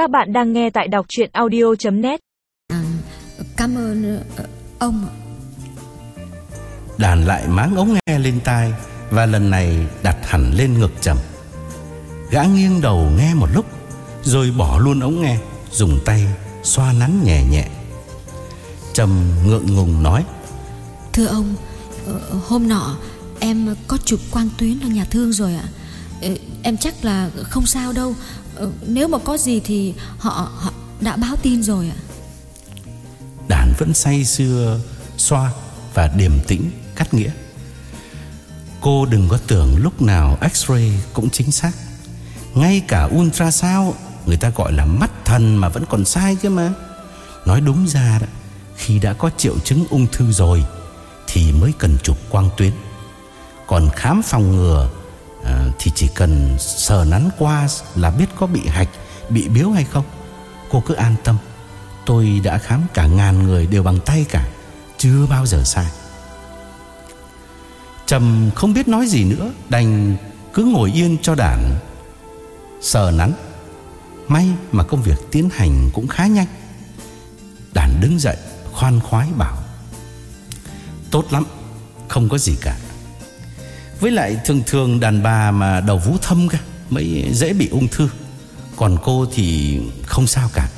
Các bạn đang nghe tại đọc chuyện audio.net À, cảm ơn ờ, ông. Đàn lại máng ống nghe lên tai Và lần này đặt hẳn lên ngực trầm Gã nghiêng đầu nghe một lúc Rồi bỏ luôn ống nghe Dùng tay xoa nắn nhẹ nhẹ. Trầm ngượng ngùng nói Thưa ông ờ, Hôm nọ em có chụp quang tuyến ở nhà thương rồi ạ. Ờ, Em chắc là không sao đâu Ừ, nếu mà có gì thì họ, họ đã báo tin rồi ạ. Đàn vẫn say sưa Xoa và điềm tĩnh cắt nghĩa. Cô đừng có tưởng lúc nào x-ray cũng chính xác. Ngay cả ultrasound Người ta gọi là mắt thần mà vẫn còn sai cơ mà. Nói đúng ra đó Khi đã có triệu chứng ung thư rồi Thì mới cần chụp quang tuyến. Còn khám phòng ngừa à, Thì chỉ cần sờ nắn qua Là biết có bị hạch Bị biếu hay không. Cô cứ an tâm. Tôi đã khám cả ngàn người đều bằng tay cả Chưa bao giờ sai. Trầm không biết nói gì nữa Đành cứ ngồi yên cho đàn Sờ nắn. May mà công việc tiến hành cũng khá nhanh. Đàn đứng dậy Khoan khoái bảo. Tốt lắm Không có gì cả. Với lại thường thường đàn bà mà đầu vú thâm cả Mới dễ bị ung thư. Còn cô thì không sao cả.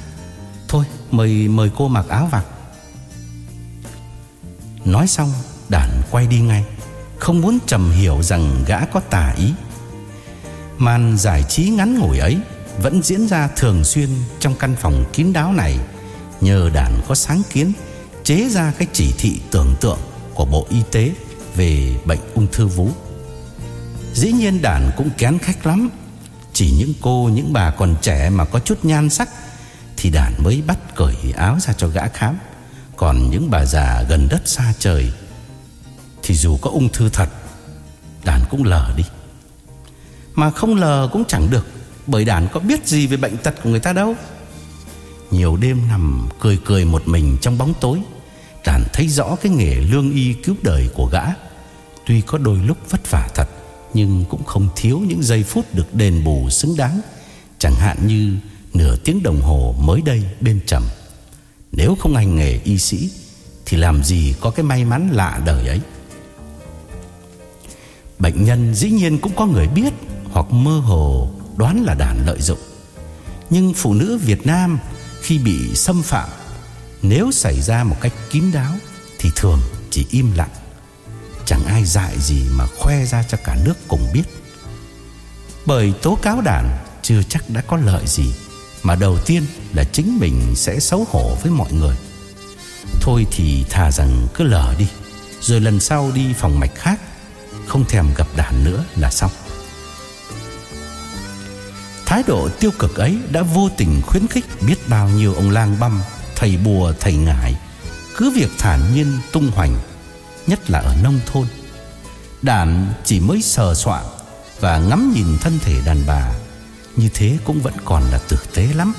Thôi, mời mời cô mặc áo vặt. Nói xong, đàn quay đi ngay. Không muốn trầm hiểu rằng gã có tà ý. Màn giải trí ngắn ngủi ấy Vẫn diễn ra thường xuyên trong căn phòng kín đáo này, Nhờ đàn có sáng kiến Chế ra cái chỉ thị tưởng tượng của Bộ Y tế Về bệnh ung thư vú. Dĩ nhiên đàn cũng kén khách lắm. Chỉ những cô, những bà còn trẻ mà có chút nhan sắc Thì đàn mới bắt cởi áo ra cho gã khám. Còn những bà già gần đất xa trời Thì dù có ung thư thật Đàn cũng lờ đi. Mà không lờ cũng chẳng được Bởi đàn có biết gì về bệnh tật của người ta đâu. Nhiều đêm nằm cười cười một mình trong bóng tối Đàn thấy rõ cái nghề lương y cứu đời của gã. Tuy có đôi lúc vất vả thật nhưng cũng không thiếu những giây phút được đền bù xứng đáng. Chẳng hạn như nửa tiếng đồng hồ mới đây bên trầm. Nếu không hành nghề y sĩ, Thì làm gì có cái may mắn lạ đời ấy? Bệnh nhân dĩ nhiên cũng có người biết Hoặc mơ hồ đoán là đàn lợi dụng. Nhưng phụ nữ Việt Nam khi bị xâm phạm, Nếu xảy ra một cách kín đáo Thì thường chỉ im lặng. Chẳng ai dại gì mà khoe ra cho cả nước cùng biết. Bởi tố cáo đảng chưa chắc đã có lợi gì Mà đầu tiên là chính mình sẽ xấu hổ với mọi người. Thôi thì thà rằng cứ lờ đi Rồi lần sau đi phòng mạch khác Không thèm gặp đàn nữa là xong. Thái độ tiêu cực ấy đã vô tình khuyến khích biết bao nhiêu ông lang băm, thầy bùa, thầy ngải. Cứ việc thản nhiên tung hoành, nhất là ở nông thôn. Đàn chỉ mới sờ soạn và ngắm nhìn thân thể đàn bà, Như thế cũng vẫn còn là tử tế lắm.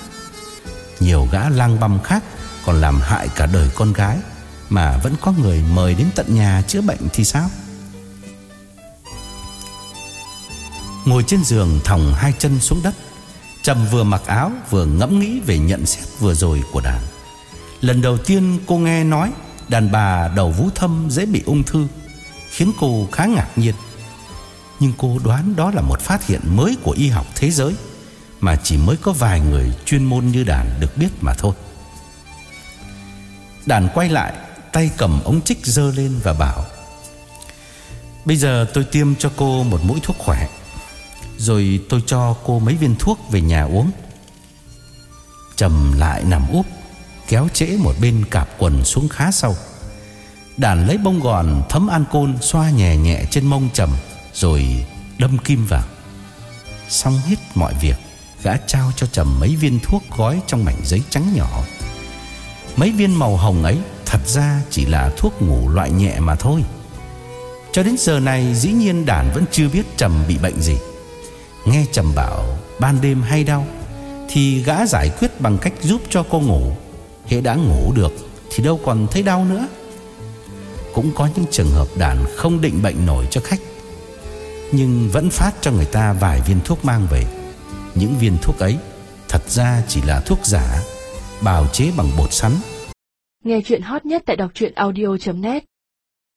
Nhiều gã lang băm khác còn làm hại cả đời con gái Mà vẫn có người mời đến tận nhà chữa bệnh thì sao? Ngồi trên giường thòng hai chân xuống đất Trầm vừa mặc áo vừa ngẫm nghĩ về nhận xét vừa rồi của đàn. Lần đầu tiên cô nghe nói Đàn bà đầu vú thâm dễ bị ung thư, Khiến cô khá ngạc nhiên. Nhưng cô đoán đó là một phát hiện mới của y học thế giới, Mà chỉ mới có vài người chuyên môn như đàn được biết mà thôi. Đàn quay lại, Tay cầm ống trích dơ lên và bảo, Bây giờ tôi tiêm cho cô một mũi thuốc khỏe, Rồi tôi cho cô mấy viên thuốc về nhà uống. Trầm lại nằm úp. Kéo trễ một bên cạp quần xuống khá sâu Đàn lấy bông gòn thấm an côn Xoa nhẹ nhẹ trên mông Trầm Rồi đâm kim vào. Xong hết mọi việc, Gã trao cho Trầm mấy viên thuốc gói trong mảnh giấy trắng nhỏ. Mấy viên màu hồng ấy Thật ra chỉ là thuốc ngủ loại nhẹ mà thôi. Cho đến giờ này, dĩ nhiên đàn vẫn chưa biết Trầm bị bệnh gì. Nghe Trầm bảo ban đêm hay đau, Thì gã giải quyết bằng cách giúp cho cô ngủ. Hễ đã ngủ được Thì đâu còn thấy đau nữa. Cũng có những trường hợp đàn không định bệnh nổi cho khách Nhưng vẫn phát cho người ta vài viên thuốc mang về. Những viên thuốc ấy thật ra chỉ là thuốc giả, bào chế bằng bột sắn. Nghe chuyện hot nhất tại đọc truyện audio.net